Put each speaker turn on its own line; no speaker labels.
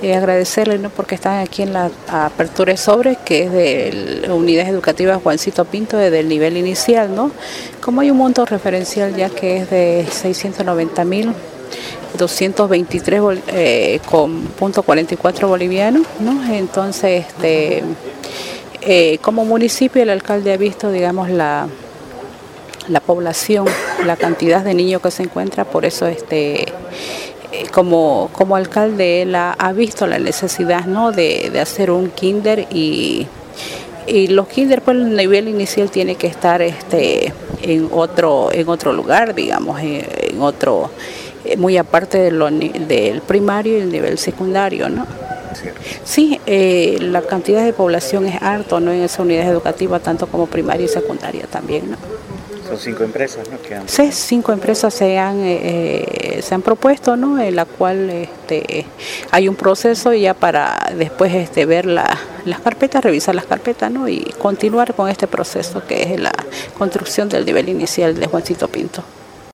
Eh, agradecerle ¿no? porque están aquí en la apertura de sobre, que es de la unidad educativa Juancito Pinto, desde el nivel inicial, ¿no? Como hay un monto referencial ya que es de 690 mil 223 eh, con punto 44 bolivianos, ¿no? Entonces, este, eh, como municipio el alcalde ha visto, digamos, la, la población, la cantidad de niños que se encuentra, por eso este como, como alcalde él ha, visto la necesidad ¿no? de, hacer un kinder y, y los kinder pues el nivel inicial tiene que estar este en otro en otro lugar digamos en, otro eh, muy aparte de lo, del primario y el nivel secundario no sí eh, la cantidad de población es alto no en esa unidad educativa tanto como primaria y secundaria también no
son cinco empresas, ¿no?
Sí, cinco empresas se han, eh, eh, se han propuesto, ¿no? En la cual este, hay un proceso ya para después este, ver la, las carpetas, revisar las carpetas, ¿no? Y continuar con este proceso que es la construcción del nivel inicial de Juancito Pinto.